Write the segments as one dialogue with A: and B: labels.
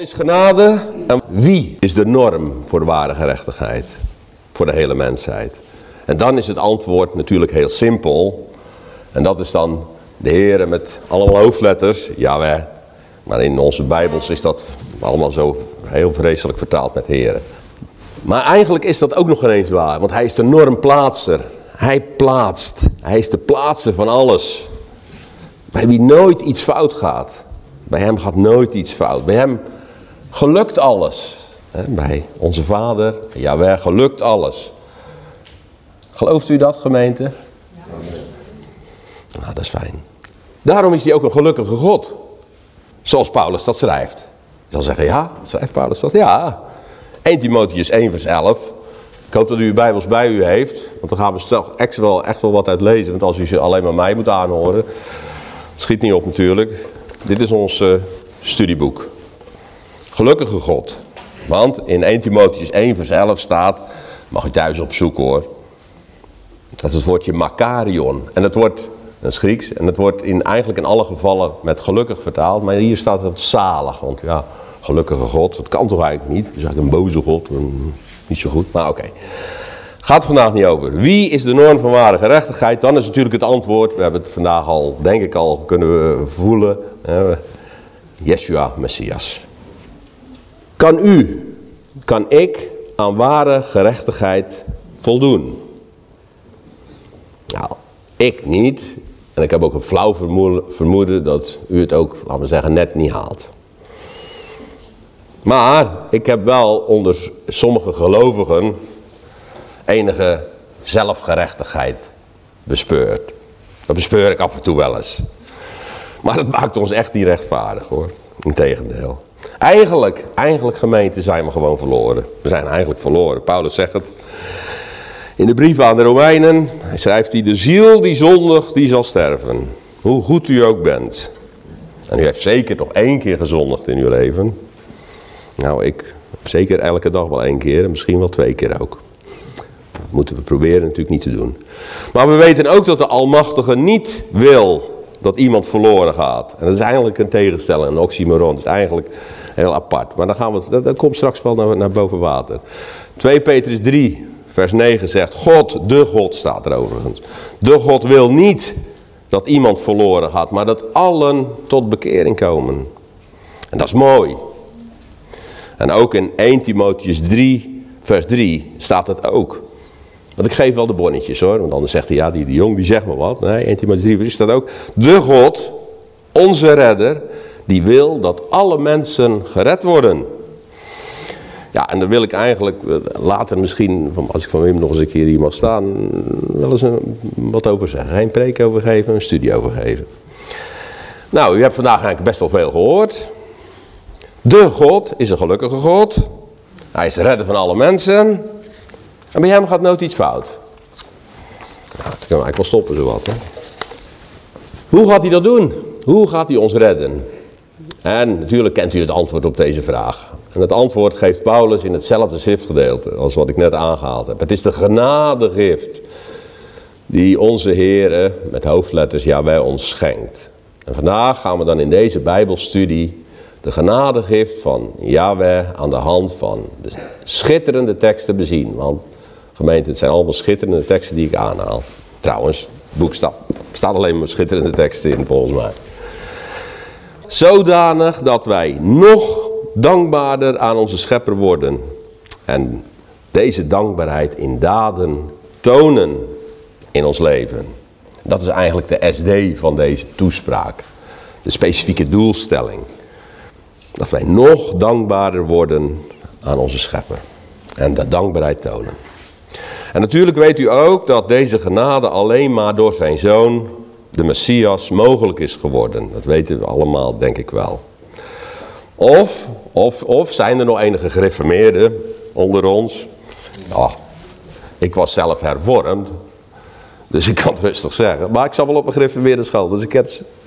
A: Is genade en wie is de norm voor de ware gerechtigheid? Voor de hele mensheid. En dan is het antwoord natuurlijk heel simpel. En dat is dan de Heer met allemaal hoofdletters. Jawel. Maar in onze Bijbels is dat allemaal zo heel vreselijk vertaald met Heren. Maar eigenlijk is dat ook nog geen eens waar. Want hij is de normplaatser. Hij plaatst. Hij is de plaatser van alles. Bij wie nooit iets fout gaat. Bij hem gaat nooit iets fout. Bij hem gelukt alles. Bij onze vader, ja, gelukt alles. Gelooft u dat, gemeente? Ja. Nou, dat is fijn. Daarom is hij ook een gelukkige God. Zoals Paulus dat schrijft. Je zal zeggen, ja, schrijft Paulus dat? Ja. 1 Timotheus 1 vers 11. Ik hoop dat u uw bijbels bij u heeft. Want dan gaan we echt wel, echt wel wat uit lezen. Want als u ze alleen maar mij moet aanhoren. Schiet niet op natuurlijk. Dit is ons uh, studieboek. Gelukkige God. Want in 1 Timotheus 1 vers 11 staat, mag u thuis opzoeken hoor. Dat is het woordje makarion. En het wordt, dat is Grieks, en het wordt in, eigenlijk in alle gevallen met gelukkig vertaald. Maar hier staat het zalig, want ja, gelukkige God, dat kan toch eigenlijk niet. Het is eigenlijk een boze God, niet zo goed, maar oké. Gaat vandaag niet over. Wie is de norm van ware gerechtigheid? Dan is natuurlijk het antwoord, we hebben het vandaag al, denk ik al, kunnen voelen. Yeshua Messias. Kan u, kan ik aan ware gerechtigheid voldoen? Nou, ik niet. En ik heb ook een flauw vermoeden dat u het ook, laten we zeggen, net niet haalt. Maar ik heb wel onder sommige gelovigen enige zelfgerechtigheid bespeurd. Dat bespeur ik af en toe wel eens. Maar dat maakt ons echt niet rechtvaardig hoor. Integendeel. Eigenlijk, eigenlijk gemeente zijn we gewoon verloren. We zijn eigenlijk verloren. Paulus zegt het in de brief aan de Romeinen. Hij schrijft hij, de ziel die zondigt, die zal sterven. Hoe goed u ook bent. En u heeft zeker nog één keer gezondigd in uw leven. Nou, ik zeker elke dag wel één keer en misschien wel twee keer ook. Dat moeten we proberen natuurlijk niet te doen. Maar we weten ook dat de Almachtige niet wil dat iemand verloren gaat. En dat is eigenlijk een tegenstelling, een oxymoron. Dat is eigenlijk heel apart. Maar dan gaan we, dat, komt straks wel naar, naar boven water. 2 Petrus 3, vers 9 zegt, God, de God staat er overigens. De God wil niet dat iemand verloren gaat, maar dat allen tot bekering komen. En dat is mooi. En ook in 1 Timotheus 3, vers 3 staat het ook. Want ik geef wel de bonnetjes hoor, want anders zegt hij, ja, die, jong die zegt maar wat. Nee, 1 Timotheus 3 vers 3 staat ook. De God, onze redder, die wil dat alle mensen gered worden. Ja, en daar wil ik eigenlijk eh, later misschien, als ik van Wim nog eens een keer hier mag staan, wel eens een, wat over zeggen. Geen preek over geven, een studie over geven. Nou, u hebt vandaag eigenlijk best wel veel gehoord. De God is een gelukkige God. Hij is de redder van alle mensen. En bij hem gaat nooit iets fout. Nou, dat we eigenlijk wel stoppen zo wat. Hè? Hoe gaat hij dat doen? Hoe gaat hij ons redden? En natuurlijk kent u het antwoord op deze vraag. En het antwoord geeft Paulus in hetzelfde schriftgedeelte als wat ik net aangehaald heb. Het is de genadegift die onze Heer met hoofdletters Jawel ons schenkt. En vandaag gaan we dan in deze Bijbelstudie de genadegift van Yahweh aan de hand van de schitterende teksten bezien. Want gemeente, het zijn allemaal schitterende teksten die ik aanhaal. Trouwens, boek staat, staat alleen maar schitterende teksten in volgens mij. Zodanig dat wij nog dankbaarder aan onze schepper worden. En deze dankbaarheid in daden tonen in ons leven. Dat is eigenlijk de SD van deze toespraak. De specifieke doelstelling. Dat wij nog dankbaarder worden aan onze schepper. En dat dankbaarheid tonen. En natuurlijk weet u ook dat deze genade alleen maar door zijn zoon, de Messias, mogelijk is geworden. Dat weten we allemaal, denk ik wel. Of, of, of zijn er nog enige gereformeerden onder ons? Ja, ik was zelf hervormd, dus ik kan het rustig zeggen. Maar ik zat wel op een gereformeerde school, dus ik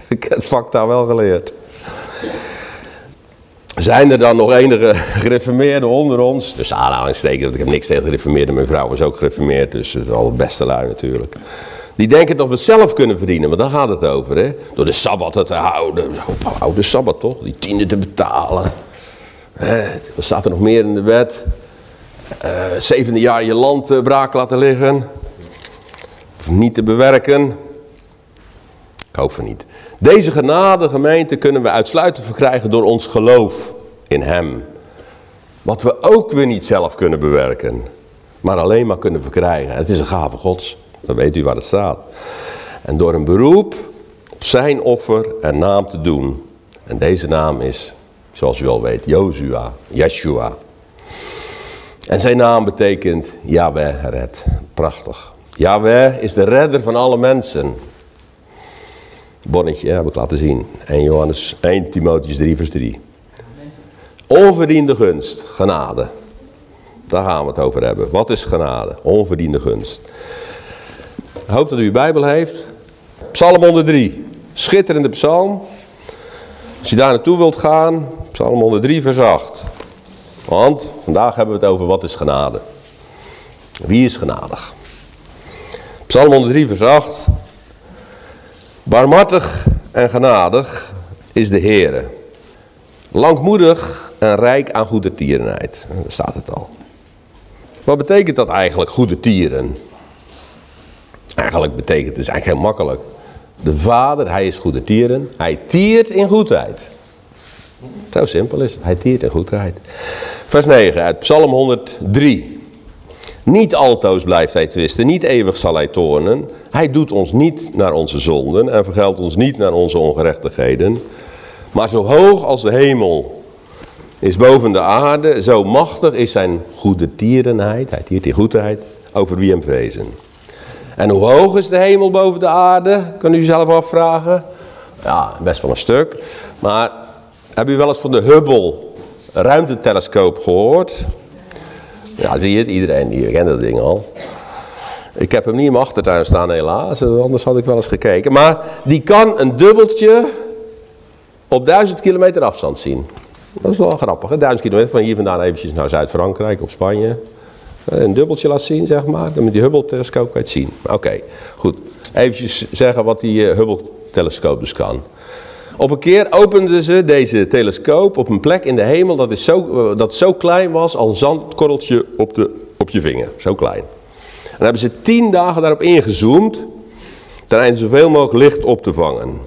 A: ik heb het vak daar wel geleerd. Zijn er dan nog enige gereformeerden onder ons? Dus aanhalingstekens, ik heb niks tegen gereformeerden. Mijn vrouw was ook gereformeerd, dus het is al het beste lui natuurlijk. Die denken dat we het zelf kunnen verdienen, maar daar gaat het over. Hè? Door de Sabbat te houden. Hou de Sabbat toch? Die tiende te betalen. Eh, wat staat er nog meer in de wet? Uh, zevende jaar je land uh, braak laten liggen. Of niet te bewerken. Ik hoop van niet. Deze genade gemeente kunnen we uitsluitend verkrijgen door ons geloof in hem. Wat we ook weer niet zelf kunnen bewerken. Maar alleen maar kunnen verkrijgen. het is een gave gods. Dan weet u waar het staat. En door een beroep op zijn offer en naam te doen. En deze naam is, zoals u al weet, Jozua, Yeshua. En zijn naam betekent Yahweh red. Prachtig. Yahweh is de redder van alle mensen. Bonnetje heb ik laten zien. 1 Johannes 1 Timotheus 3 vers 3. Onverdiende gunst, genade. Daar gaan we het over hebben. Wat is genade? Onverdiende gunst. Ik hoop dat u uw Bijbel heeft. Psalm 103. Schitterende psalm. Als je daar naartoe wilt gaan, Psalm 103 vers 8. Want vandaag hebben we het over wat is genade. Wie is genadig? Psalm 103 vers 8. Barmhartig en genadig is de Heere. Langmoedig en rijk aan goede tierenheid. Daar staat het al. Wat betekent dat eigenlijk, goede tieren? Eigenlijk betekent het is eigenlijk heel makkelijk. De vader, hij is goede tieren. Hij tiert in goedheid. Zo simpel is het. Hij tiert in goedheid. Vers 9 uit Psalm 103. Niet altoos blijft hij twisten, niet eeuwig zal hij toornen. Hij doet ons niet naar onze zonden en vergeldt ons niet naar onze ongerechtigheden. Maar zo hoog als de hemel is boven de aarde, zo machtig is zijn goede tierenheid, hij tiert in goedheid, over wie hem vrezen. En hoe hoog is de hemel boven de aarde, kan u zelf afvragen. Ja, best wel een stuk. Maar hebben u wel eens van de Hubble ruimtetelescoop gehoord? Ja, zie je het? Iedereen die kent dat ding al. Ik heb hem niet in mijn achtertuin staan helaas, anders had ik wel eens gekeken. Maar die kan een dubbeltje op duizend kilometer afstand zien. Dat is wel grappig, hè? duizend kilometer van hier vandaan eventjes naar Zuid-Frankrijk of Spanje. Een dubbeltje laat zien, zeg maar. Dan met die Hubble-telescoop kan je het zien. Oké, goed. Eventjes zeggen wat die uh, Hubble-telescoop dus kan. Op een keer openden ze deze telescoop op een plek in de hemel dat, is zo, uh, dat zo klein was als een zandkorreltje op, de, op je vinger. Zo klein. En hebben ze tien dagen daarop ingezoomd. Ten einde zoveel mogelijk licht op te vangen.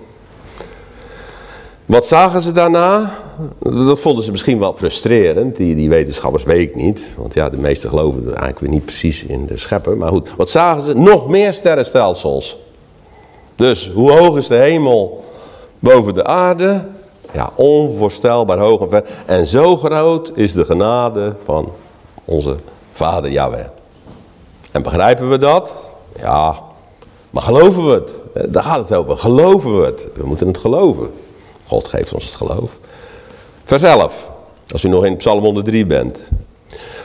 A: Wat zagen ze daarna? Dat vonden ze misschien wel frustrerend. Die, die wetenschappers weet ik niet. Want ja, de meesten geloven eigenlijk weer niet precies in de schepper. Maar goed, wat zagen ze? Nog meer sterrenstelsels. Dus hoe hoog is de hemel boven de aarde? Ja, onvoorstelbaar hoog en ver. En zo groot is de genade van onze Vader Yahweh. En begrijpen we dat? Ja, maar geloven we het? Daar gaat het over. Geloven we het? We moeten het geloven. God geeft ons het geloof. Vers 11, als u nog in Psalm 103 bent.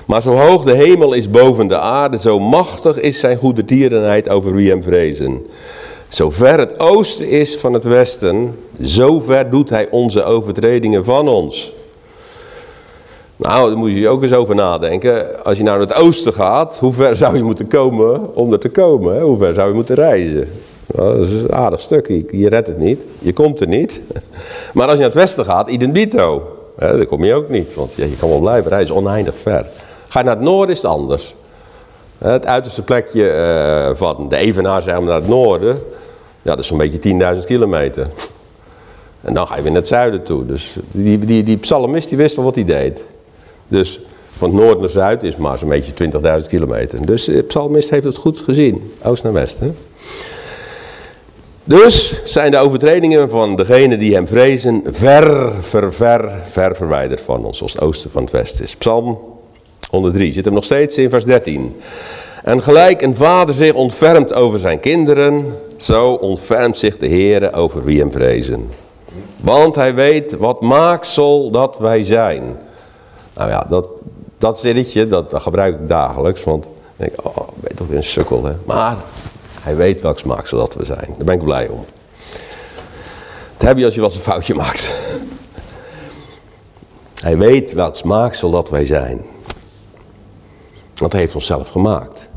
A: Maar zo hoog de hemel is boven de aarde, zo machtig is zijn goede tierenheid over wie hem vrezen. Zo ver het oosten is van het westen, zo ver doet hij onze overtredingen van ons. Nou, daar moet je ook eens over nadenken. Als je nou naar het oosten gaat, hoe ver zou je moeten komen om er te komen? Hoe ver zou je moeten reizen? Nou, dat is een aardig stuk. Je, redt het niet. Je komt er niet. Maar als je naar het westen gaat, idem dito. Hè, dan kom je ook niet. Want je kan wel blijven reizen, oneindig ver. Ga je naar het noorden is het anders. Het uiterste plekje uh, van de Evenaar zeg maar, naar het noorden. Ja, dat is zo'n beetje 10.000 kilometer. En dan ga je weer naar het zuiden toe. Dus die, die, die psalmist die wist wel wat hij deed. Dus van noord naar zuid is maar zo'n beetje 20.000 kilometer. Dus de psalmist heeft het goed gezien. Oost naar west. Hè? Dus zijn de overtredingen van degenen die hem vrezen ver, ver, ver, ver verwijderd van ons, zoals het oosten van het westen is. Psalm 103 zit hem nog steeds in vers 13. En gelijk een vader zich ontfermt over zijn kinderen, zo ontfermt zich de Heer over wie hem vrezen. Want hij weet wat maaksel dat wij zijn. Nou ja, dat, dat zinnetje, dat, gebruik ik dagelijks, want ik denk, oh, ik ben toch weer een sukkel, hè. Maar hij weet welk smaak dat we zijn. Daar ben ik blij om. Dat heb je als je wat een foutje maakt. Hij weet welk smaaksel dat wij zijn. Dat heeft ons zelf gemaakt.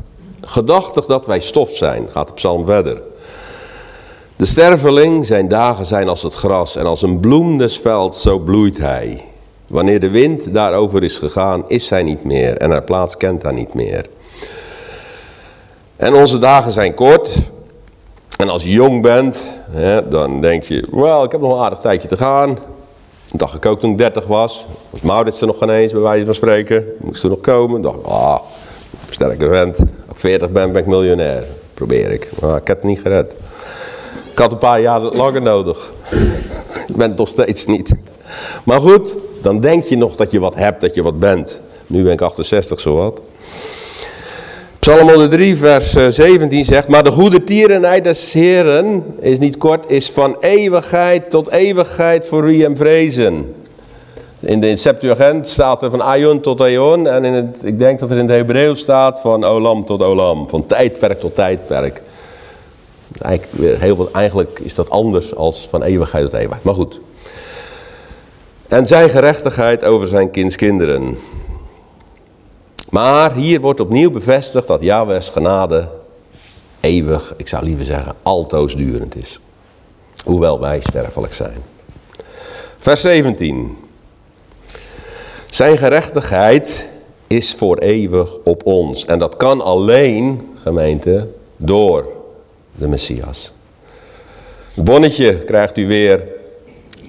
A: Gedachtig dat wij stof zijn, gaat de psalm verder. De sterveling, zijn dagen zijn als het gras en als een bloem des velds, zo bloeit hij. Wanneer de wind daarover is gegaan, is zij niet meer en haar plaats kent haar niet meer. En onze dagen zijn kort. En als je jong bent, hè, dan denk je, wel, ik heb nog een aardig tijdje te gaan. Dat dacht ik ook toen ik 30 was. Was Maurits er nog geen eens, bij wijze van spreken. Moest er nog komen. dacht ah, sterke vent. Als ik 40 ben, ben ik miljonair. Probeer ik. Maar ik heb het niet gered. Ik had een paar jaar langer nodig. ik ben het nog steeds niet. Maar goed, dan denk je nog dat je wat hebt, dat je wat bent. Nu ben ik 68 zowat. Psalm 103 vers 17 eh, zegt, maar de goede tierenheid des Heren is niet kort, is van eeuwigheid tot eeuwigheid voor wie hem vrezen. In de Septuagint staat er van Aion tot Aion en in het, ik denk dat er in het Hebreeuws staat van Olam tot Olam, van tijdperk tot tijdperk. Eigenlijk, heel eigenlijk is dat anders als van eeuwigheid tot eeuwigheid, maar goed. En zijn gerechtigheid over zijn kindskinderen. Maar hier wordt opnieuw bevestigd dat Yahweh's genade eeuwig, ik zou liever zeggen, altoos durend is. Hoewel wij sterfelijk zijn. Vers 17. Zijn gerechtigheid is voor eeuwig op ons. En dat kan alleen, gemeente, door de Messias. Bonnetje krijgt u weer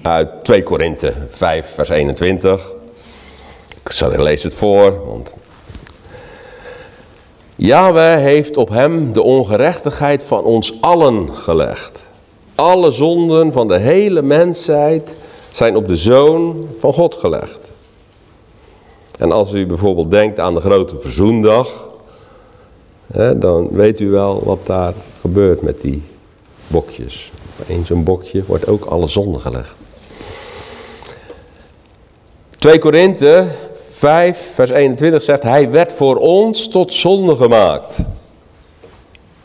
A: uit 2 Korinthe 5 vers 21. Ik lees het voor, want Yahweh heeft op hem de ongerechtigheid van ons allen gelegd. Alle zonden van de hele mensheid zijn op de Zoon van God gelegd. En als u bijvoorbeeld denkt aan de grote verzoendag, hè, dan weet u wel wat daar gebeurt met die bokjes. In zo'n bokje wordt ook alle zonde gelegd. 2 Korinthe 5 vers 21 zegt, hij werd voor ons tot zonde gemaakt.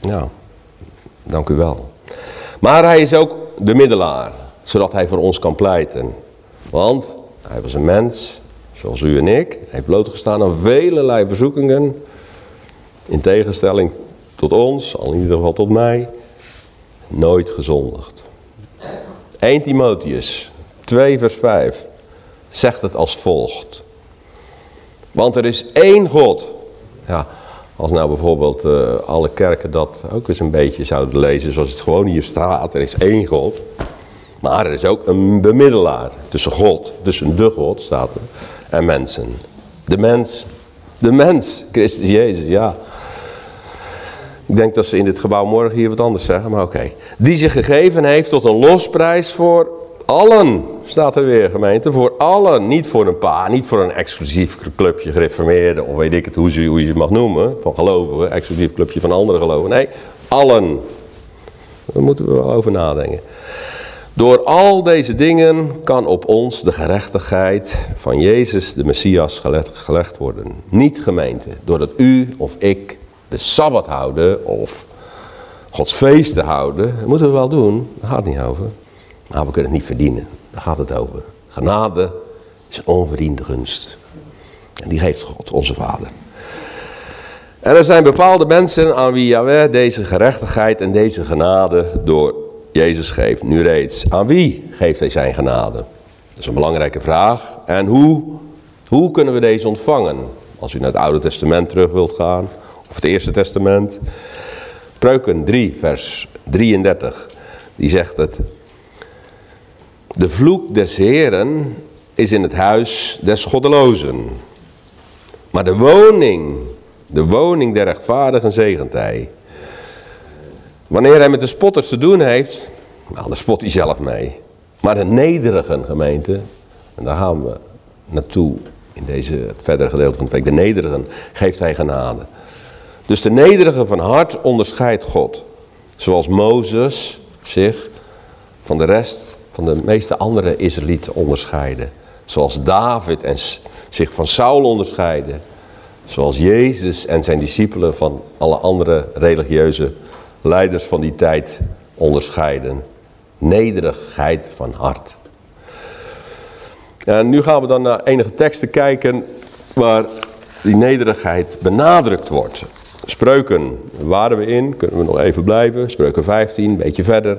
A: Nou, dank u wel. Maar hij is ook de middelaar, zodat hij voor ons kan pleiten. Want hij was een mens, zoals u en ik. Heeft blootgestaan aan velelei verzoekingen. In tegenstelling tot ons, al in ieder geval tot mij. Nooit gezondigd. 1 Timotheus 2 vers 5 zegt het als volgt. Want er is één God. Ja, als nou bijvoorbeeld uh, alle kerken dat ook eens een beetje zouden lezen zoals het gewoon hier staat. Er is één God. Maar er is ook een bemiddelaar tussen God, tussen de God staat er, en mensen. De mens, de mens, Christus Jezus, ja. Ik denk dat ze in dit gebouw morgen hier wat anders zeggen, maar oké. Die zich gegeven heeft tot een losprijs voor allen, staat er weer gemeente, voor allen. Niet voor een paar, niet voor een exclusief clubje gereformeerden, of weet ik het, hoe je, hoe je het mag noemen, van gelovigen, exclusief clubje van andere geloven. Nee, allen. Daar moeten we wel over nadenken. Door al deze dingen kan op ons de gerechtigheid van Jezus, de Messias, gelegd, worden. Niet gemeente, doordat u of ik de Sabbat houden of Gods feesten houden. Dat moeten we wel doen, daar gaat het niet over. Maar we kunnen het niet verdienen, daar gaat het over. Genade is onverdiende gunst. En die geeft God, onze Vader. En er zijn bepaalde mensen aan wie Yahweh deze gerechtigheid en deze genade door Jezus geeft, nu reeds. Aan wie geeft hij zijn genade? Dat is een belangrijke vraag. En hoe, hoe kunnen we deze ontvangen? Als u naar het Oude Testament terug wilt gaan, of het Eerste Testament. Preuken 3, vers 33, die zegt het. De vloek des Heren is in het huis des goddelozen. Maar de woning, de woning der rechtvaardigen zegent hij. Wanneer hij met de spotters te doen heeft, nou, dan spot hij zelf mee. Maar de nederigen gemeente, en daar gaan we naartoe in deze, het verdere gedeelte van het preek, de nederigen geeft hij genade. Dus de nederigen van hart onderscheidt God. Zoals Mozes zich van de rest, van de meeste andere Israëlieten onderscheiden. Zoals David en zich van Saul onderscheiden. Zoals Jezus en zijn discipelen van alle andere religieuze leiders van die tijd onderscheiden. Nederigheid van hart. En nu gaan we dan naar enige teksten kijken waar die nederigheid benadrukt wordt. Spreuken, waren we in? Kunnen we nog even blijven? Spreuken 15, een beetje verder.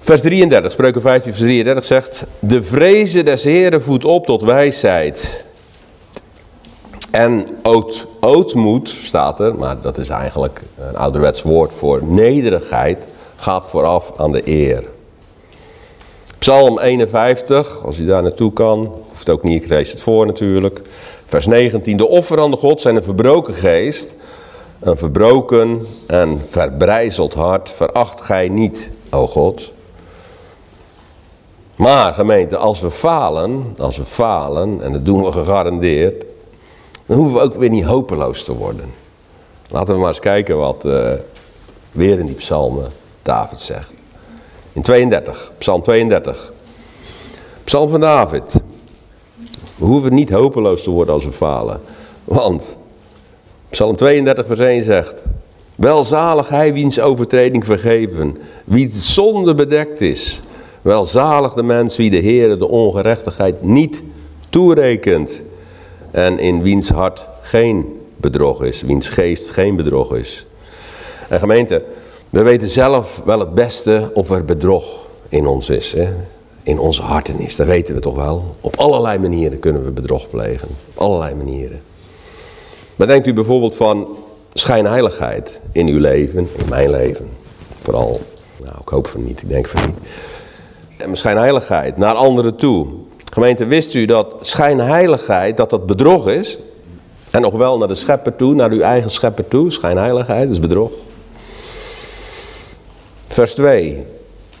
A: Vers 33, spreuken 15 vers 33 zegt, de vreze des Heren voedt op tot wijsheid. En oot, ootmoed staat er, maar dat is eigenlijk een ouderwets woord voor nederigheid, gaat vooraf aan de eer. Psalm 51, als u daar naartoe kan, hoeft ook niet, ik lees het voor natuurlijk. Vers 19, de offerande God zijn een verbroken geest, een verbroken en verbrijzeld hart, veracht gij niet, o God. Maar gemeente, als we falen, als we falen, en dat doen we gegarandeerd, dan hoeven we ook weer niet hopeloos te worden. Laten we maar eens kijken wat uh, weer in die psalmen David zegt. In 32, psalm 32. Psalm van David. We hoeven niet hopeloos te worden als we falen. Want psalm 32 vers 1 zegt. Welzalig hij wiens overtreding vergeven, wie het zonde bedekt is. Welzalig de mens wie de Heer de ongerechtigheid niet toerekent. En in wiens hart geen bedrog is, wiens geest geen bedrog is. En gemeente, we weten zelf wel het beste of er bedrog in ons is. Hè? In onze harten is, dat weten we toch wel. Op allerlei manieren kunnen we bedrog plegen. Op allerlei manieren. Maar denkt u bijvoorbeeld van schijnheiligheid in uw leven, in mijn leven. Vooral, nou ik hoop van niet, ik denk van niet. En schijnheiligheid naar anderen toe. Gemeente, wist u dat schijnheiligheid, dat dat bedrog is? En nog wel naar de schepper toe, naar uw eigen schepper toe. Schijnheiligheid is bedrog. Vers 2.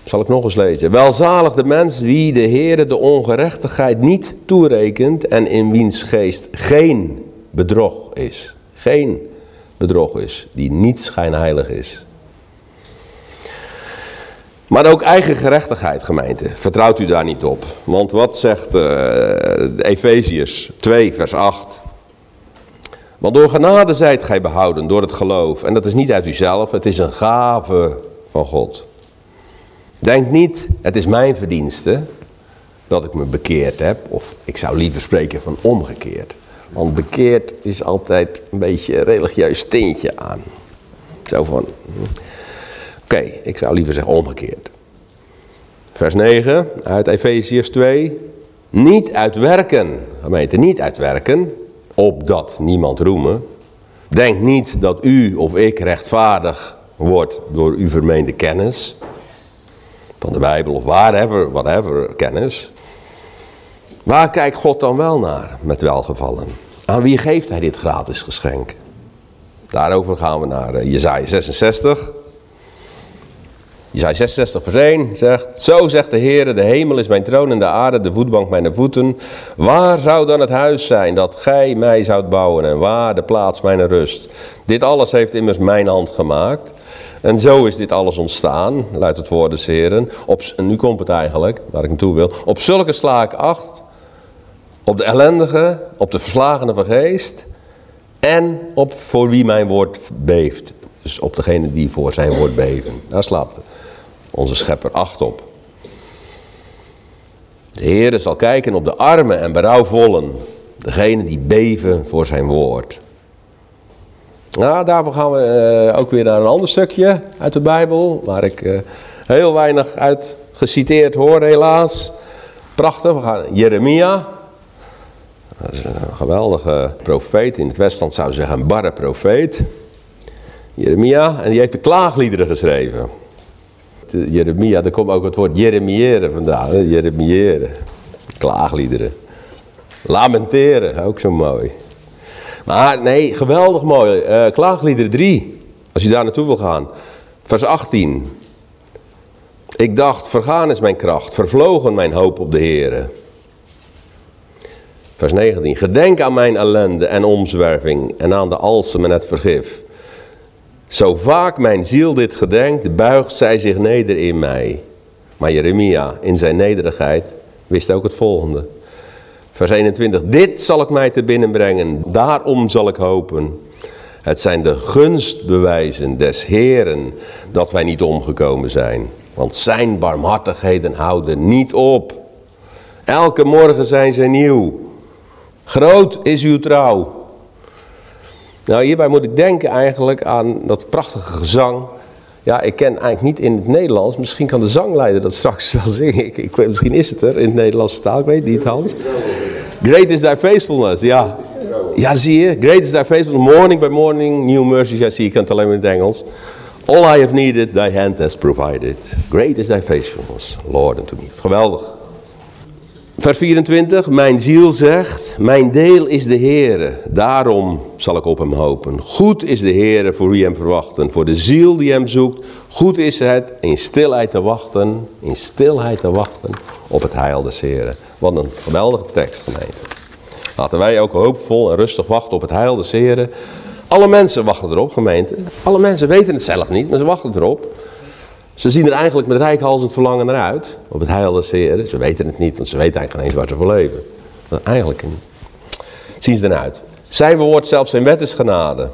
A: Zal ik nog eens lezen. Welzalig de mens wie de Heere de ongerechtigheid niet toerekent en in wiens geest geen bedrog is. Geen bedrog is, die niet schijnheilig is. Maar ook eigen gerechtigheid, gemeente. Vertrouwt u daar niet op. Want wat zegt uh, Efeziërs 2, vers 8? Want door genade zijt gij behouden, door het geloof. En dat is niet uit uzelf, het is een gave van God. Denk niet, het is mijn verdienste dat ik me bekeerd heb. Of ik zou liever spreken van omgekeerd. Want bekeerd is altijd een beetje een religieus tintje aan. Zo van, oké, ik zou liever zeggen omgekeerd. Vers 9 uit Efeziërs 2. Niet uitwerken, gemeente, niet uitwerken, opdat niemand roemen. Denk niet dat u of ik rechtvaardig wordt door uw vermeende kennis. Van de Bijbel of whatever, whatever kennis. Waar kijkt God dan wel naar met welgevallen? Aan wie geeft hij dit gratis geschenk? Daarover gaan we naar eh, Jezaja 66. Jezaja 66 vers 1 zegt, Zo zegt de Heer, de hemel is mijn troon en de aarde de voetbank mijn voeten. Waar zou dan het huis zijn dat gij mij zoudt bouwen en waar de plaats mijn rust? Dit alles heeft immers mijn hand gemaakt. En zo is dit alles ontstaan, luidt het woord des Heren. Op, en nu komt het eigenlijk, waar ik naartoe wil. Op zulke sla ik acht, op de ellendige, op de verslagene van geest en op voor wie mijn woord beeft. Dus op degene die voor zijn woord beven. Daar slaapt onze schepper acht op. De Heer zal kijken op de armen en berouwvollen, degene die beven voor zijn woord. Nou, daarvoor gaan we uh, ook weer naar een ander stukje uit de Bijbel, waar ik uh, heel weinig uit geciteerd hoor, helaas. Prachtig, we gaan Jeremia. Dat is een geweldige profeet. In het Westland zou je zeggen een barre profeet. Jeremia, en die heeft de klaagliederen geschreven. Jeremia, daar komt ook het woord jeremiëren vandaan. Jeremiëren, klaagliederen. Lamenteren, ook zo mooi. Maar nee, geweldig mooi. Uh, klaagliederen 3, als je daar naartoe wil gaan. Vers 18. Ik dacht, vergaan is mijn kracht, vervlogen mijn hoop op de Heer. Vers 19. Gedenk aan mijn ellende en omzwerving en aan de alsem en het vergif. Zo vaak mijn ziel dit gedenkt, buigt zij zich neder in mij. Maar Jeremia in zijn nederigheid wist ook het volgende. Vers 21. Dit zal ik mij te binnen brengen, daarom zal ik hopen. Het zijn de gunstbewijzen des Heren dat wij niet omgekomen zijn. Want zijn barmhartigheden houden niet op. Elke morgen zijn ze nieuw. Groot is uw trouw. Nou, hierbij moet ik denken eigenlijk aan dat prachtige gezang. Ja, ik ken eigenlijk niet in het Nederlands. Misschien kan de zangleider dat straks wel zingen. Ik, ik misschien is het er in het Nederlandse taal. Ik weet niet, Hans. Great is thy faithfulness. Ja, ja zie je. Great is thy faithfulness. Morning by morning. New mercies I see. Ik kan het alleen maar in het Engels. All I have needed, thy hand has provided. Great is thy faithfulness, Lord, unto me. Geweldig. Vers 24, mijn ziel zegt, mijn deel is de Heere, daarom zal ik op hem hopen. Goed is de Heere voor wie hem verwachten, voor de ziel die hem zoekt. Goed is het in stilheid te wachten, in stilheid te wachten op het heil des Heeren. Wat een geweldige tekst, gemeente. Laten wij ook hoopvol en rustig wachten op het heil des Heeren. Alle mensen wachten erop, gemeente. Alle mensen weten het zelf niet, maar ze wachten erop. Ze zien er eigenlijk met rijkhalsend verlangen naar uit. Op het heil des Heren. Ze weten het niet, want ze weten eigenlijk niet waar ze voor leven. Maar eigenlijk zien ze eruit. Zijn woord zelfs zijn wet is genade.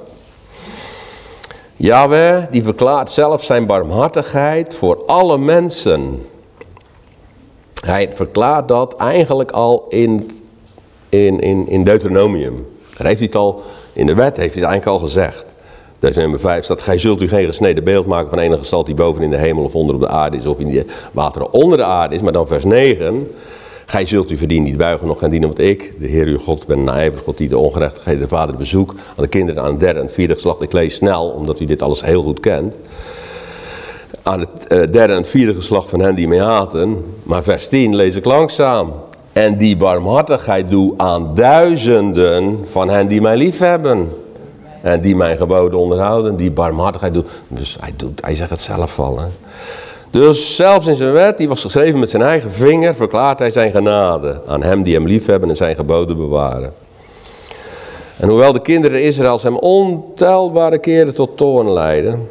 A: Die verklaart zelf zijn barmhartigheid voor alle mensen. Hij verklaart dat eigenlijk al in, in, in, in Deuteronomium. Heeft hij al, in de wet heeft hij het eigenlijk al gezegd. Vers nummer 5 staat, gij zult u geen gesneden beeld maken van enige gestalt die boven in de hemel of onder op de aarde is of in de wateren onder de aarde is. Maar dan vers 9, gij zult u verdienen niet buigen nog gaan dienen, want ik, de Heer uw God, ben een ijver God die de ongerechtigheden de vader bezoek aan de kinderen aan het derde en vierde geslacht. Ik lees snel, omdat u dit alles heel goed kent. Aan het uh, derde en vierde geslacht van hen die mij haten. Maar vers 10 lees ik langzaam. En die barmhartigheid doe aan duizenden van hen die mij lief hebben. En die mijn geboden onderhouden, die barmhartigheid doet. Dus hij, doet, hij zegt het zelf al. Dus zelfs in zijn wet, die was geschreven met zijn eigen vinger, verklaart hij zijn genade aan hem die hem liefhebben en zijn geboden bewaren. En hoewel de kinderen Israëls hem ontelbare keren tot toorn leiden,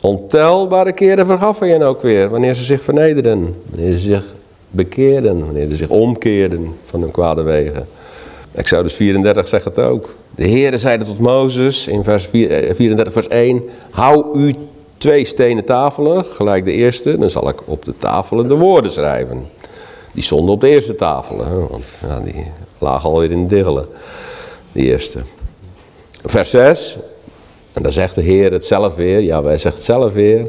A: ontelbare keren vergaf hij hen ook weer, wanneer ze zich vernederen, wanneer ze zich bekeerden, wanneer ze zich omkeerden van hun kwade wegen. Exodus 34 zegt het ook. De Heere zeide tot Mozes in vers 34 eh, vers 1. Hou u twee stenen tafelen, gelijk de eerste. Dan zal ik op de tafelen de woorden schrijven. Die stonden op de eerste tafelen. Want ja, die lagen alweer in de diggelen. De eerste. Vers 6. En dan zegt de Heer het zelf weer. Ja, wij zegt het zelf weer.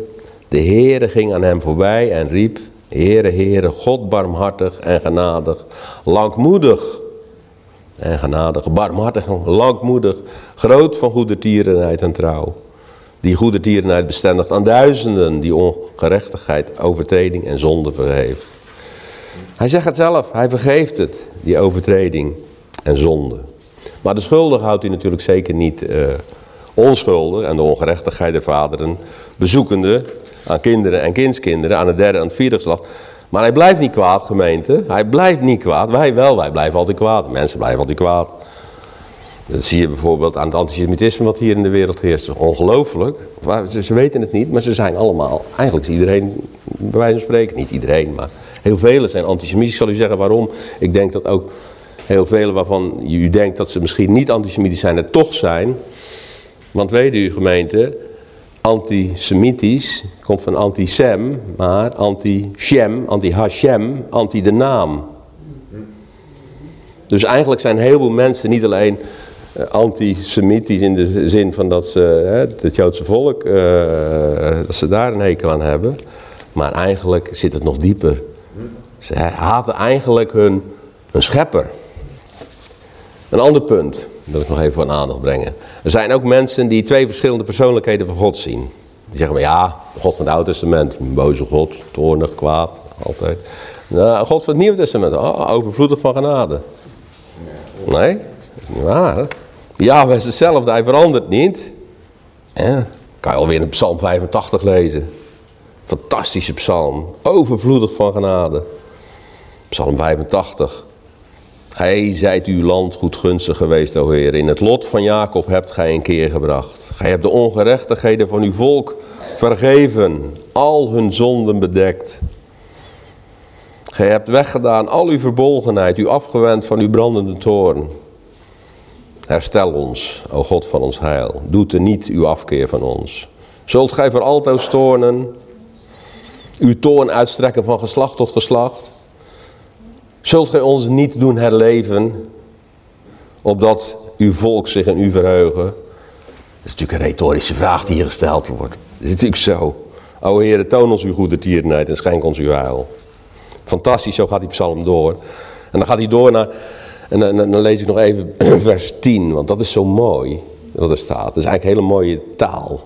A: De Heere ging aan hem voorbij en riep. Heere, Heere, God barmhartig en genadig, langmoedig en genadig, barmhartig, langmoedig, groot van goede tierenheid en trouw. Die goede tierenheid bestendigt aan duizenden die ongerechtigheid, overtreding en zonde vergeeft. Hij zegt het zelf, hij vergeeft het, die overtreding en zonde. Maar de schuldig houdt hij natuurlijk zeker niet uh, onschuldig en de ongerechtigheid der vaderen bezoekende aan kinderen en kindskinderen, aan het derde en vierde geslacht. Maar hij blijft niet kwaad, gemeente. Hij blijft niet kwaad. Wij wel, wij blijven altijd kwaad. Mensen blijven altijd kwaad. Dat zie je bijvoorbeeld aan het antisemitisme wat hier in de wereld heerst. Ongelooflijk. Ze weten het niet, maar ze zijn allemaal, eigenlijk is iedereen, bij wijze van spreken, niet iedereen, maar heel velen zijn antisemitisch. Ik zal u zeggen waarom. Ik denk dat ook heel velen waarvan u denkt dat ze misschien niet antisemitisch zijn, het toch zijn. Want weet u gemeente, antisemitisch, komt van anti-sem, maar anti-shem, anti-hashem, anti de naam. Dus eigenlijk zijn heel veel mensen niet alleen uh, antisemitisch in de zin van dat ze hè, het Joodse volk, uh, dat ze daar een hekel aan hebben. Maar eigenlijk zit het nog dieper. Ze haten eigenlijk hun, hun schepper. Een ander punt wil ik nog even voor aandacht brengen. Er zijn ook mensen die twee verschillende persoonlijkheden van God zien. Die zeggen maar ja, God van het Oude Testament, boze God, toornig, kwaad, altijd. Nou, God van het Nieuwe Testament, oh, overvloedig van genade. Nee, dat is niet waar. Ja, is hetzelfde, hij verandert niet. Ja, kan je alweer een psalm 85 lezen. Fantastische psalm, overvloedig van genade. Psalm 85. Gij zijt uw land goed gunstig geweest, o Heer. In het lot van Jacob hebt gij een keer gebracht. Gij hebt de ongerechtigheden van uw volk vergeven, al hun zonden bedekt. Gij hebt weggedaan al uw verbolgenheid, u afgewend van uw brandende toorn. Herstel ons, o God van ons heil. Doet er niet uw afkeer van ons. Zult gij voor altijd stoornen, uw toorn uitstrekken van geslacht tot geslacht? Zult gij ons niet doen herleven, opdat uw volk zich in u verheugen? Dat is natuurlijk een retorische vraag die hier gesteld wordt. Dat is natuurlijk zo. O Heer, toon ons uw goede tierenheid en schenk ons uw heil. Fantastisch, zo gaat die psalm door. En dan gaat hij door naar, en dan, dan lees ik nog even vers 10, want dat is zo mooi wat er staat. Dat is eigenlijk hele mooie taal.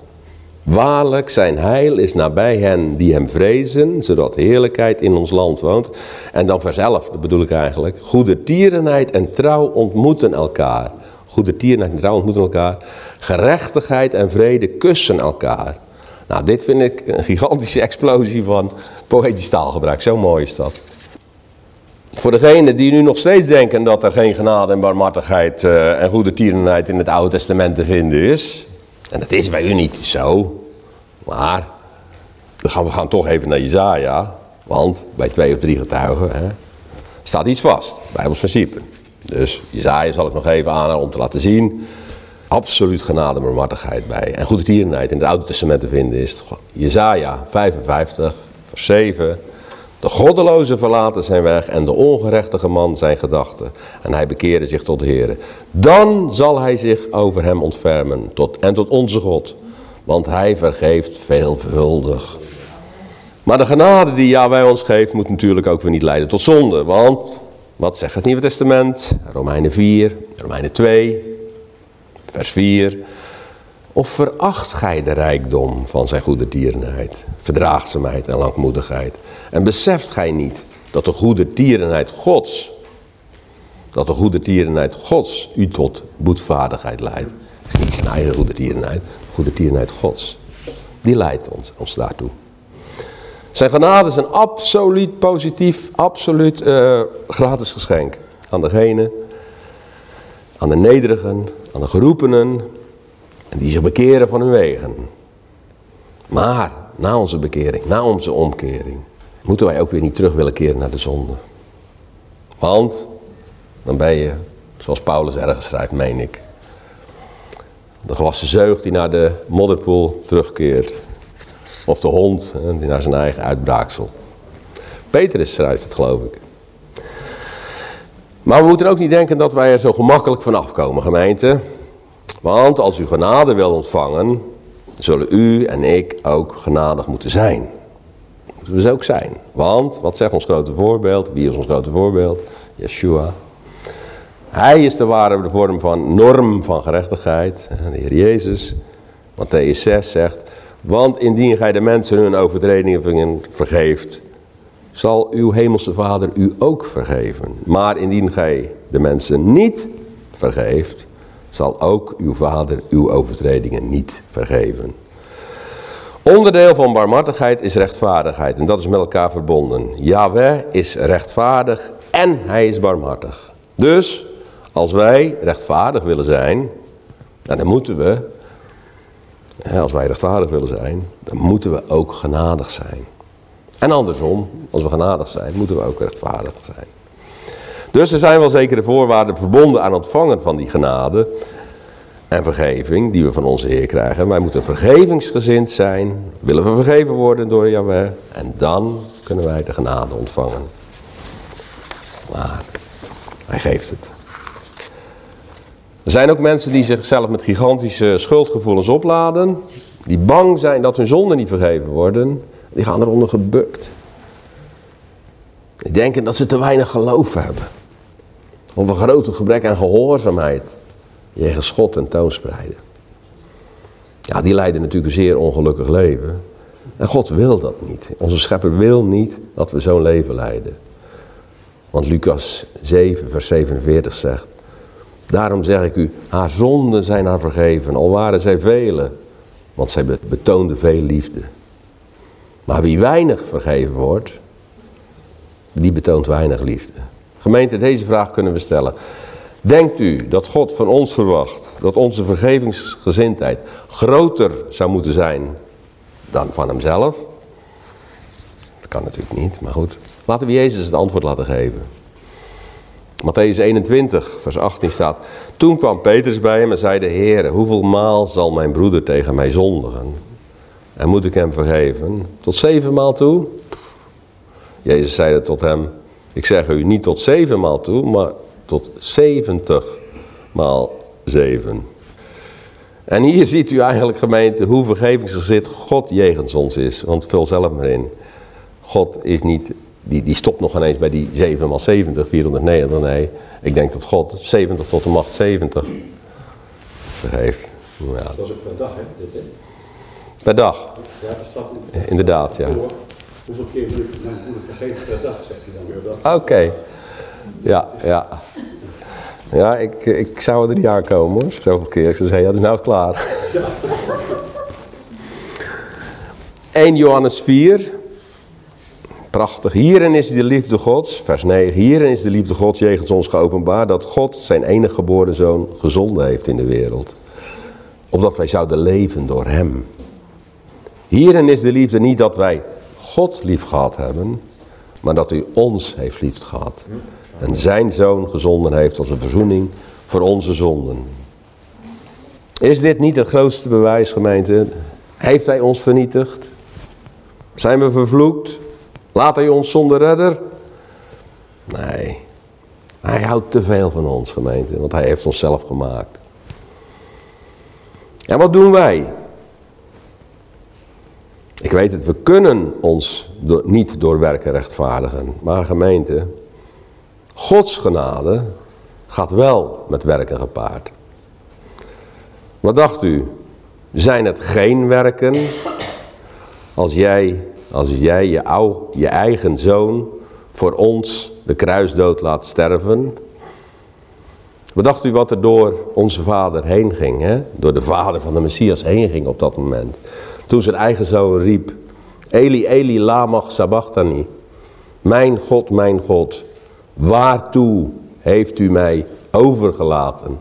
A: Waarlijk, zijn heil is nabij hen die hem vrezen, zodat heerlijkheid in ons land woont. En dan 11, dat bedoel ik eigenlijk. Goede tierenheid en trouw ontmoeten elkaar. Goede tierenheid en trouw ontmoeten elkaar. Gerechtigheid en vrede kussen elkaar. Nou, dit vind ik een gigantische explosie van poëtisch taalgebruik. Zo mooi is dat. Voor degenen die nu nog steeds denken dat er geen genade en barmhartigheid uh, en goede tierenheid in het Oude Testament te vinden is. En dat is bij u niet zo. Maar gaan we gaan toch even naar Jezaja. Want bij twee of drie getuigen hè, staat iets vast. Bijbels principe. Dus Jezaja zal ik nog even aanhalen om te laten zien. Absoluut genade en barmhartigheid bij. En goede tierenheid in het Oude Testament te vinden is Jezaja 55 vers 7. De goddeloze verlaten zijn weg en de ongerechtige man zijn gedachten. En hij bekeerde zich tot de Heer. Dan zal hij zich over hem ontfermen tot, en tot onze God. Want hij vergeeft veelvuldig. Maar de genade die Yahweh ons geeft moet natuurlijk ook weer niet leiden tot zonde. Want, wat zegt het Nieuwe Testament? Romeinen 4, Romeinen 2, vers 4. Of veracht gij de rijkdom van zijn goede tierenheid, verdraagzaamheid en langmoedigheid? En beseft gij niet dat de goede tierenheid Gods, dat de goede tierenheid Gods u tot boetvaardigheid leidt? Niet zijn eigen goede tierenheid, de goede tierenheid Gods. Die leidt ons, ons daartoe. Zijn genade is een absoluut positief, absoluut uh, gratis geschenk aan degene, aan de nederigen, aan de geroepenen, en die zich bekeren van hun wegen. Maar na onze bekering, na onze omkering, moeten wij ook weer niet terug willen keren naar de zonde. Want dan ben je, zoals Paulus ergens schrijft, meen ik. De gewassen zeug die naar de modderpoel terugkeert. Of de hond die naar zijn eigen uitbraaksel. Petrus schrijft het, geloof ik. Maar we moeten ook niet denken dat wij er zo gemakkelijk vanaf komen, gemeente. Want als u genade wil ontvangen, zullen u en ik ook genadig moeten zijn. Moeten we dus ook zijn. Want, wat zegt ons grote voorbeeld? Wie is ons grote voorbeeld? Yeshua. Hij is de ware vorm van norm van gerechtigheid. De Heer Jezus. Matthäus 6 zegt, want indien gij de mensen hun overtredingen vergeeft, zal uw hemelse Vader u ook vergeven. Maar indien gij de mensen niet vergeeft, zal ook uw vader uw overtredingen niet vergeven. Onderdeel van barmhartigheid is rechtvaardigheid en dat is met elkaar verbonden. Yahweh is rechtvaardig en hij is barmhartig. Dus als wij rechtvaardig willen zijn, dan moeten we, als wij rechtvaardig willen zijn, dan moeten we ook genadig zijn. En andersom, als we genadig zijn, moeten we ook rechtvaardig zijn. Dus er zijn wel zekere voorwaarden verbonden aan ontvangen van die genade en vergeving die we van onze Heer krijgen. Wij moeten vergevingsgezind zijn, willen we vergeven worden door Yahweh en dan kunnen wij de genade ontvangen. Maar hij geeft het. Er zijn ook mensen die zichzelf met gigantische schuldgevoelens opladen, die bang zijn dat hun zonden niet vergeven worden, die gaan eronder gebukt. Die denken dat ze te weinig geloof hebben. Of een grote gebrek aan gehoorzaamheid. Jegens God en toonspreiden. Ja, die leiden natuurlijk een zeer ongelukkig leven. En God wil dat niet. Onze schepper wil niet dat we zo'n leven leiden. Want Lucas 7, vers 47 zegt. Daarom zeg ik u, haar zonden zijn haar vergeven, al waren zij vele. Want zij betoonde veel liefde. Maar wie weinig vergeven wordt, die betoont weinig liefde. Gemeente, deze vraag kunnen we stellen. Denkt u dat God van ons verwacht dat onze vergevingsgezindheid groter zou moeten zijn dan van hemzelf? Dat kan natuurlijk niet, maar goed. Laten we Jezus het antwoord laten geven. Matthäus 21, vers 18 staat. Toen kwam Petrus bij hem en zei de Heer, hoeveel maal zal mijn broeder tegen mij zondigen? En moet ik hem vergeven? Tot zeven maal toe? Jezus zeide tot hem, ik zeg u niet tot zeven maal toe, maar tot zeventig maal zeven. En hier ziet u eigenlijk gemeente hoe vergevingsgezit God jegens ons is. Want vul zelf maar in. God is niet, die, die stopt nog ineens bij die 7 x 70, 490. Nee, ik denk dat God 70 tot de macht 70 vergeeft.
B: Ja. Dat is ook per dag, hè? Dit, hè?
A: Per dag?
B: Ja, dat staat
A: Inderdaad, ja.
B: Hoeveel keer moet ik mijn moeder vergeven per dag, zeg je dan weer
A: Oké. Ja, ja. Ja, ik, ik zou er niet aankomen hoor, zoveel keer. Ik zou zeggen, ja, dat is nou klaar. 1 Johannes 4. Prachtig. Hierin is de liefde Gods, vers 9. Hierin is de liefde Gods jegens ons geopenbaard dat God zijn enige geboren zoon gezonden heeft in de wereld. Opdat wij zouden leven door hem. Hierin is de liefde niet dat wij God lief gehad hebben, maar dat u ons heeft lief gehad. En zijn zoon gezonden heeft als een verzoening voor onze zonden. Is dit niet het grootste bewijs, gemeente? Heeft hij ons vernietigd? Zijn we vervloekt? Laat hij ons zonder redder? Nee. Hij houdt te veel van ons, gemeente, want hij heeft ons zelf gemaakt. En wat doen wij? Ik weet het, we kunnen ons niet door werken rechtvaardigen. Maar gemeente, Gods genade gaat wel met werken gepaard. Wat dacht u? Zijn het geen werken als jij, als jij je, ou, je eigen zoon voor ons de kruisdood laat sterven? Wat dacht u wat er door onze vader heen ging? Hè? Door de vader van de Messias heen ging op dat moment. Toen zijn eigen zoon riep. Eli, Eli, lamach sabachthani. Mijn God, mijn God. Waartoe heeft u mij overgelaten?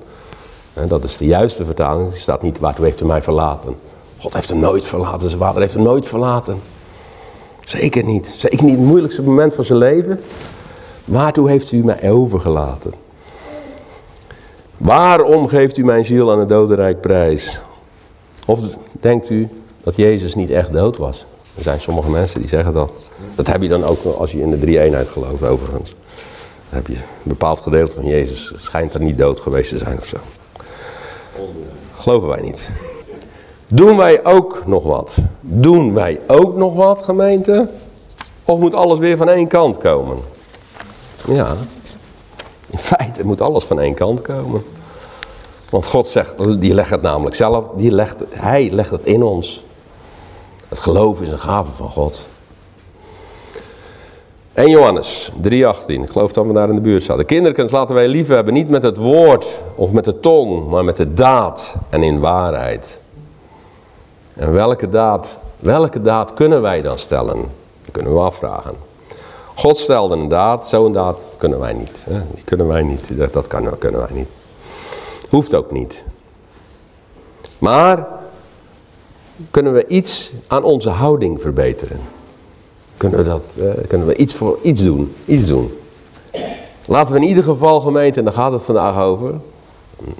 A: En dat is de juiste vertaling. Er staat niet waartoe heeft u mij verlaten. God heeft hem nooit verlaten. Zijn vader heeft hem nooit verlaten. Zeker niet. Zeker niet het moeilijkste moment van zijn leven. Waartoe heeft u mij overgelaten? Waarom geeft u mijn ziel aan het dodenrijk prijs? Of denkt u dat Jezus niet echt dood was? Er zijn sommige mensen die zeggen dat. Dat heb je dan ook als je in de drie-eenheid gelooft overigens heb je een bepaald gedeelte van Jezus schijnt er niet dood geweest te zijn of zo. Geloven wij niet. Doen wij ook nog wat? Doen wij ook nog wat, gemeente? Of moet alles weer van één kant komen? Ja, in feite moet alles van één kant komen. Want God zegt, die legt het namelijk zelf, die legt, hij legt het in ons. Het geloof is een gave van God. 1 Johannes 3,18. Ik geloof dat we daar in de buurt zaten. Kinderkens laten wij lief hebben, niet met het woord of met de tong, maar met de daad en in waarheid. En welke daad, welke daad kunnen wij dan stellen? Dat kunnen we afvragen. God stelde een daad, zo'n daad kunnen wij niet. Hè? Die kunnen wij niet, dat, dat kunnen wij niet. Hoeft ook niet. Maar kunnen we iets aan onze houding verbeteren? kunnen we, dat, uh, kunnen we iets, voor, iets doen. Iets doen. Laten we in ieder geval gemeente, en daar gaat het vandaag over,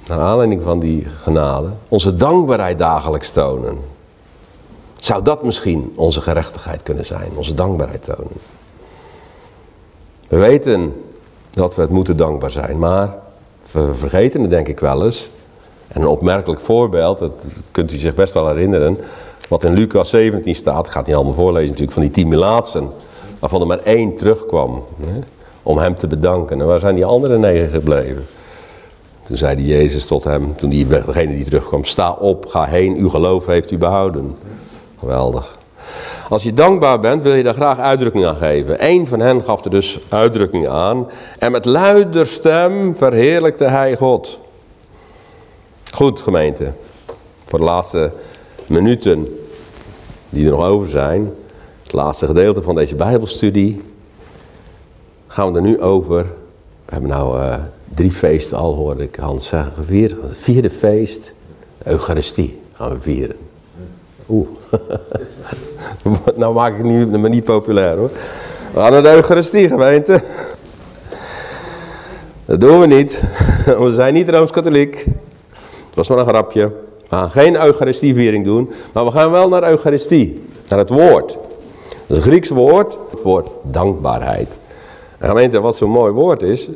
A: naar aanleiding van die genade, onze dankbaarheid dagelijks tonen. Zou dat misschien onze gerechtigheid kunnen zijn, onze dankbaarheid tonen? We weten dat we het moeten dankbaar zijn, maar we vergeten het denk ik wel eens. En een opmerkelijk voorbeeld, dat kunt u zich best wel herinneren, wat in Lucas 17 staat, ik ga het niet allemaal voorlezen natuurlijk, van die tien Milaatsen. Waarvan er maar één terugkwam. Hè, om hem te bedanken. En waar zijn die andere negen gebleven? Toen zei Jezus tot hem, toen degene die terugkwam, sta op, ga heen, uw geloof heeft u behouden. Geweldig. Als je dankbaar bent, wil je daar graag uitdrukking aan geven. Eén van hen gaf er dus uitdrukking aan. En met luider stem verheerlijkte hij God. Goed, gemeente. Voor de laatste minuten die er nog over zijn, het laatste gedeelte van deze Bijbelstudie, gaan we er nu over. We hebben nou uh, drie feesten al, hoorde ik Hans zeggen. Het vierde feest, Eucharistie, gaan we vieren. Oeh, nou maak ik me niet populair hoor. We gaan naar de Eucharistie, gemeente. Dat doen we niet. We zijn niet Rooms-Katholiek. Het was maar een grapje. We gaan geen Eucharistieviering doen, maar we gaan wel naar Eucharistie, naar het woord. Dat is een Grieks woord voor dankbaarheid. En gemeente, wat zo'n mooi woord is,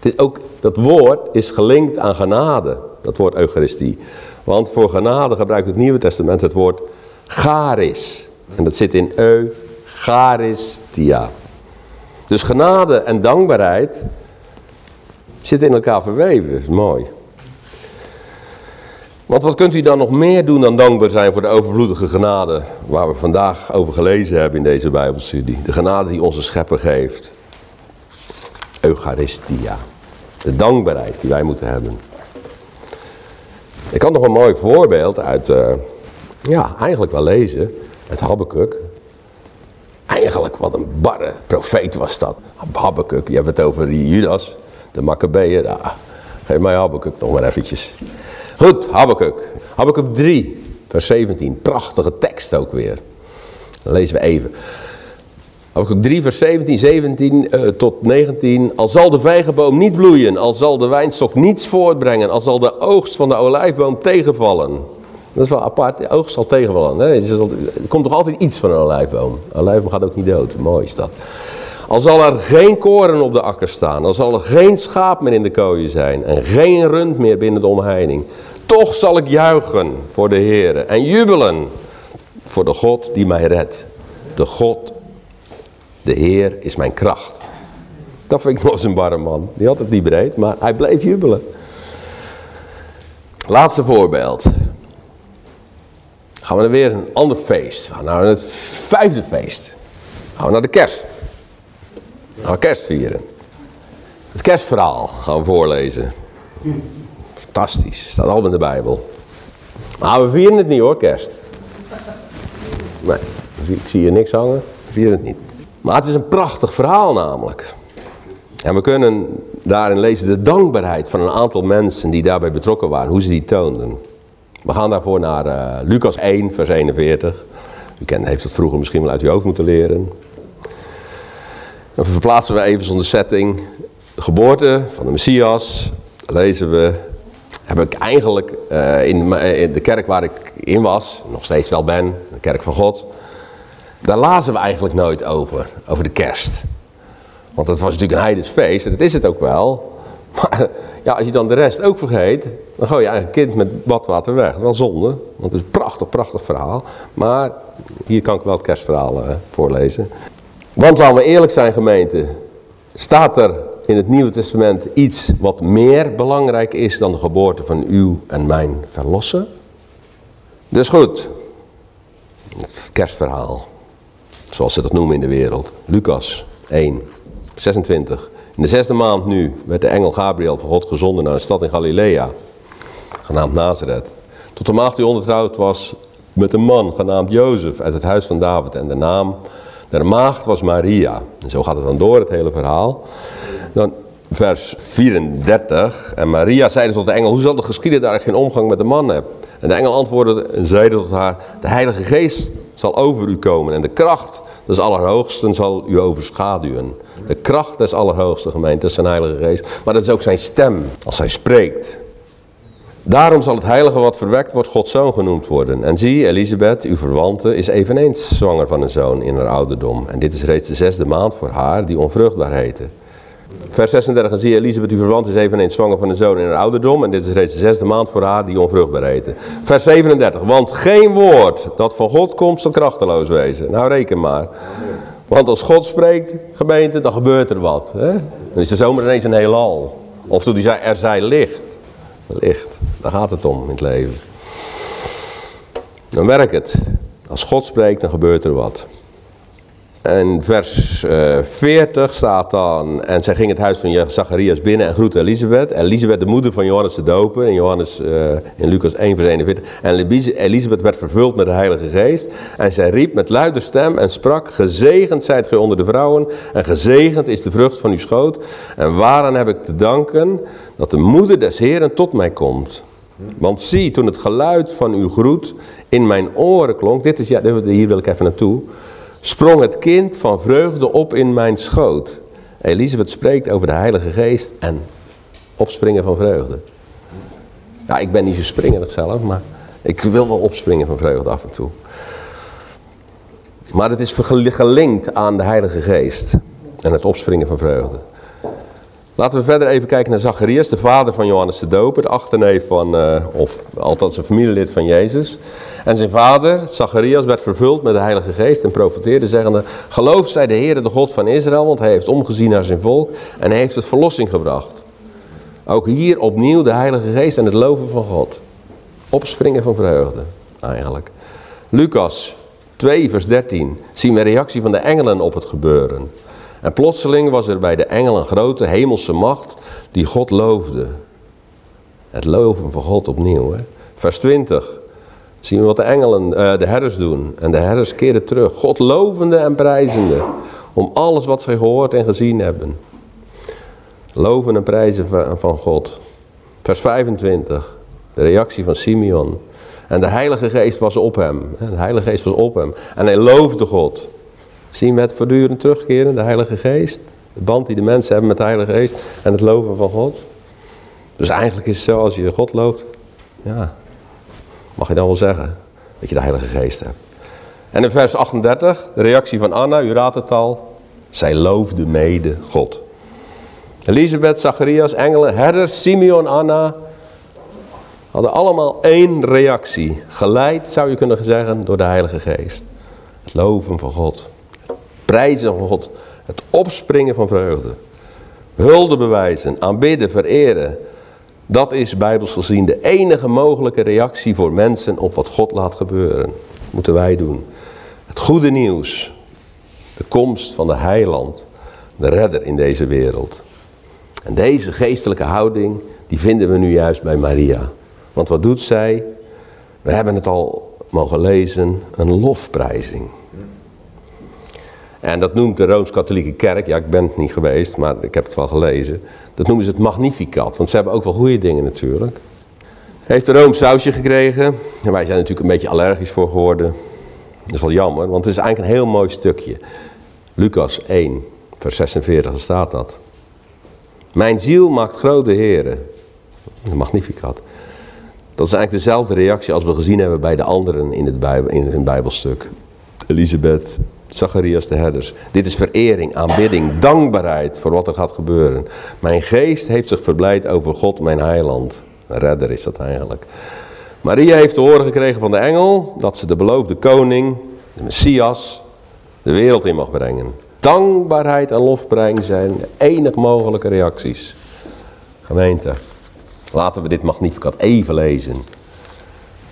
A: het is ook, dat woord is gelinkt aan genade. dat woord Eucharistie. Want voor genade gebruikt het Nieuwe Testament het woord charis. En dat zit in Eucharistia. Dus genade en dankbaarheid zitten in elkaar verweven. Is mooi. Want wat kunt u dan nog meer doen dan dankbaar zijn voor de overvloedige genade waar we vandaag over gelezen hebben in deze Bijbelstudie? De genade die onze schepper geeft. Eucharistia. De dankbaarheid die wij moeten hebben. Ik kan nog een mooi voorbeeld uit, uh, ja, eigenlijk wel lezen, uit Habakkuk. Eigenlijk wat een barre profeet was dat. Habakkuk, je hebt het over die Judas, de Maccabeeën. Ja, geef mij Habakkuk nog maar eventjes. Goed, Habakkuk. Habakkuk 3, vers 17. Prachtige tekst ook weer. Dan lezen we even. Habakkuk 3 vers 17, 17 uh, tot 19. Al zal de vijgenboom niet bloeien, al zal de wijnstok niets voortbrengen, al zal de oogst van de olijfboom tegenvallen. Dat is wel apart, oogst zal tegenvallen. Hè? Er komt toch altijd iets van een olijfboom. Een olijfboom gaat ook niet dood, mooi is dat. Al zal er geen koren op de akker staan, al zal er geen schaap meer in de kooien zijn en geen rund meer binnen de omheining. Toch zal ik juichen voor de Heer en jubelen voor de God die mij redt. De God de Heer is mijn kracht. Dat vind ik nog eens een barre man. Die had het niet breed, maar hij bleef jubelen. Laatste voorbeeld. Gaan we naar weer een ander feest. We gaan naar het vijfde feest. Gaan we naar de kerst. We kerst vieren. Het kerstverhaal gaan we voorlezen. Fantastisch. Staat al in de Bijbel. Maar we vieren het niet hoor, kerst. Nee, ik zie hier niks hangen. We vieren het niet. Maar het is een prachtig verhaal namelijk. En we kunnen daarin lezen de dankbaarheid van een aantal mensen die daarbij betrokken waren, hoe ze die toonden. We gaan daarvoor naar uh, Lucas 1, vers 41. U kent, heeft het vroeger misschien wel uit uw hoofd moeten leren. Dan verplaatsen we even zonder setting. Geboorte van de Messias, lezen we, heb ik eigenlijk uh, in, in de kerk waar ik in was, nog steeds wel ben, de kerk van God, daar lazen we eigenlijk nooit over, over de kerst. Want dat was natuurlijk een heidens feest en dat is het ook wel. Maar ja, als je dan de rest ook vergeet, dan gooi je eigenlijk kind met badwater weg. Wel zonde, want het is een prachtig, prachtig verhaal. Maar hier kan ik wel het kerstverhaal uh, voorlezen. Want laten we eerlijk zijn gemeente, staat er in het Nieuwe Testament iets wat meer belangrijk is dan de geboorte van uw en mijn verlossen? Dus goed, het kerstverhaal zoals ze dat noemen in de wereld. Lucas 1, 26. In de zesde maand nu werd de engel Gabriel van God gezonden naar een stad in Galilea, genaamd Nazareth. Tot de maagd die ondertrouwd was met een man genaamd Jozef uit het huis van David. En de naam der maagd was Maria. En zo gaat het dan door, het hele verhaal. Dan vers 34. En Maria zeide tot de engel, hoe zal het geschieden dat ik geen omgang met de man heb? En de engel antwoordde en zeide tot haar, de heilige geest zal over u komen en de kracht des Allerhoogsten zal u overschaduwen. De kracht des Allerhoogsten gemeente, is zijn heilige geest, maar dat is ook zijn stem als hij spreekt. Daarom zal het heilige wat verwekt wordt Gods zoon genoemd worden. En zie, Elisabeth, uw verwante, is eveneens zwanger van een zoon in haar ouderdom. En dit is reeds de zesde maand voor haar die onvruchtbaar heette. Vers 36, en zie Elisabeth, uw verwant is eveneens zwanger van een zoon in haar ouderdom. En dit is reeds de zesde maand voor haar die onvruchtbaar heette. Vers 37, want geen woord dat van God komt zal krachteloos wezen. Nou reken maar. Want als God spreekt, gemeente, dan gebeurt er wat. Hè? Dan is er zomaar ineens een heelal. Of toen hij zei, er zij licht. Licht, daar gaat het om in het leven. Dan werkt het. Als God spreekt, dan gebeurt er wat. En vers uh, eh, 40 staat dan, en zij ging het huis van Zacharias binnen en groette Elisabeth. Elisabeth, de moeder van Johannes de Doper, in, Johannes, uh, in Lucas 1 vers 41. En Elisabeth werd vervuld met de Heilige Geest. En zij riep met luide stem en sprak, gezegend zijt gij onder de vrouwen, en gezegend is de vrucht van uw schoot. En waaraan heb ik te danken dat de moeder des Heren tot mij komt. Want zie, toen het geluid van uw groet in mijn oren klonk, dit is, ja, hier wil ik even naartoe sprong het kind van vreugde op in mijn schoot. Elisabeth spreekt over de Heilige Geest en opspringen van vreugde. Ja, ik ben niet zo springerig zelf, maar ik wil wel opspringen van vreugde af en toe. Maar het is gelinkt aan de Heilige Geest en het opspringen van vreugde. Laten we verder even kijken naar Zacharias, de vader van Johannes de Doper, de achterneef van, uh, of althans een familielid van Jezus. En zijn vader, Zacharias, werd vervuld met de Heilige Geest en profeteerde, zeggende: Geloof zij de Heer, de God van Israël, want hij heeft omgezien naar zijn volk en heeft het verlossing gebracht. Ook hier opnieuw de Heilige Geest en het loven van God. Opspringen van vreugde, eigenlijk. Lucas 2, vers 13, zien we reactie van de engelen op het gebeuren. En plotseling was er bij de engel een grote hemelse macht die God loofde. Het loven van God opnieuw. Hè? Vers 20 zien we wat de engelen, uh, de herders doen. En de herders keren terug, God lovende en prijzende. Om alles wat zij gehoord en gezien hebben. Loven en prijzen van God. Vers 25, de reactie van Simeon. En de Heilige Geest was op hem. De Heilige Geest was op hem. En hij loofde God. Zien we het voortdurend terugkeren, de Heilige Geest? De band die de mensen hebben met de Heilige Geest en het loven van God. Dus eigenlijk is het zo, als je God looft, ja, mag je dan wel zeggen dat je de Heilige Geest hebt. En in vers 38, de reactie van Anna, u raadt het al, zij loofde mede God. Elisabeth, Zacharias, engelen, herders, Simeon, Anna, hadden allemaal één reactie. Geleid, zou je kunnen zeggen, door de Heilige Geest. Het loven van God prijzen van God. Het opspringen van vreugde. Hulde bewijzen, aanbidden, vereren. Dat is bijbels gezien de enige mogelijke reactie voor mensen op wat God laat gebeuren. Dat moeten wij doen. Het goede nieuws. De komst van de heiland. De redder in deze wereld. En deze geestelijke houding, die vinden we nu juist bij Maria. Want wat doet zij? We hebben het al mogen lezen, een lofprijzing. En dat noemt de Rooms-Katholieke Kerk, ja ik ben het niet geweest, maar ik heb het wel gelezen. Dat noemen ze het Magnificat, want ze hebben ook wel goede dingen natuurlijk. Heeft de Room sausje gekregen. En wij zijn natuurlijk een beetje allergisch voor geworden. Dat is wel jammer, want het is eigenlijk een heel mooi stukje. Lucas 1, vers 46, daar staat dat. Mijn ziel maakt grote heren. Magnificat. Dat is eigenlijk dezelfde reactie als we gezien hebben bij de anderen in het, Bijbel, in het Bijbelstuk. Elisabeth, Zacharias de herders. Dit is verering, aanbidding, dankbaarheid voor wat er gaat gebeuren. Mijn geest heeft zich verblijd over God, mijn heiland. Redder is dat eigenlijk. Maria heeft te horen gekregen van de engel dat ze de beloofde koning, de Messias, de wereld in mag brengen. Dankbaarheid en lofbreng zijn de enig mogelijke reacties. Gemeente, laten we dit magnificat even lezen.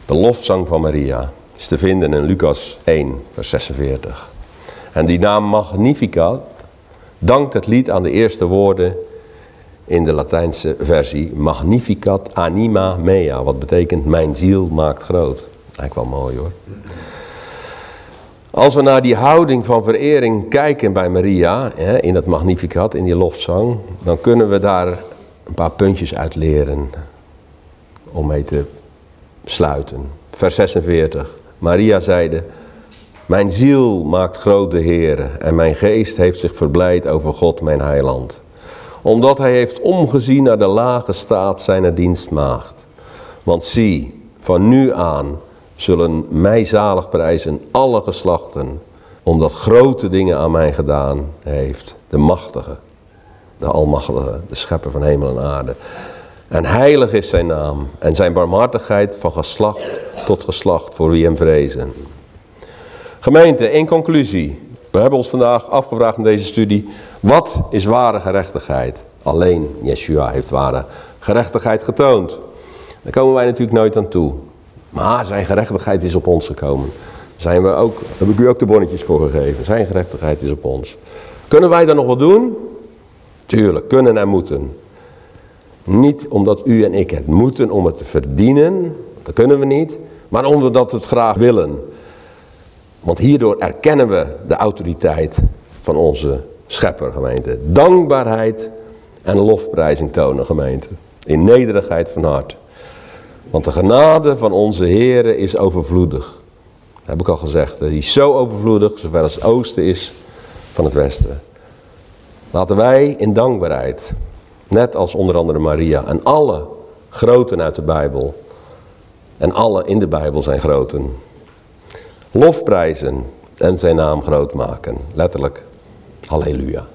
A: De lofzang van Maria is te vinden in Lucas 1, vers 46. En die naam Magnificat dankt het lied aan de eerste woorden in de Latijnse versie. Magnificat anima mea, wat betekent mijn ziel maakt groot. Eigenlijk wel mooi hoor. Als we naar die houding van verering kijken bij Maria, in het Magnificat, in die lofzang, dan kunnen we daar een paar puntjes uit leren om mee te sluiten. Vers 46. Maria zeide, mijn ziel maakt groot de Heer en mijn geest heeft zich verblijd over God mijn heiland. Omdat hij heeft omgezien naar de lage staat zijner dienstmaagd. Want zie, van nu aan zullen mij zalig prijzen alle geslachten, omdat grote dingen aan mij gedaan heeft. De machtige, de almachtige, de schepper van hemel en aarde. En heilig is zijn naam en zijn barmhartigheid van geslacht tot geslacht voor wie hem vrezen. Gemeente, in conclusie. We hebben ons vandaag afgevraagd in deze studie. Wat is ware gerechtigheid? Alleen Yeshua heeft ware gerechtigheid getoond. Daar komen wij natuurlijk nooit aan toe. Maar zijn gerechtigheid is op ons gekomen. Zijn we ook, heb ik u ook de bonnetjes voor gegeven. Zijn gerechtigheid is op ons. Kunnen wij dan nog wat doen? Tuurlijk, kunnen en moeten. Niet omdat u en ik het moeten om het te verdienen. Dat kunnen we niet. Maar omdat we het graag willen. Want hierdoor erkennen we de autoriteit van onze schepper, gemeente. Dankbaarheid en lofprijzing tonen, gemeente. In nederigheid van hart. Want de genade van onze Heer is overvloedig. Dat heb ik al gezegd. Die is zo overvloedig, zover als het oosten is van het westen. Laten wij in dankbaarheid, net als onder andere Maria en alle groten uit de Bijbel, en alle in de Bijbel zijn groten, lofprijzen en zijn naam groot maken. Letterlijk, halleluja.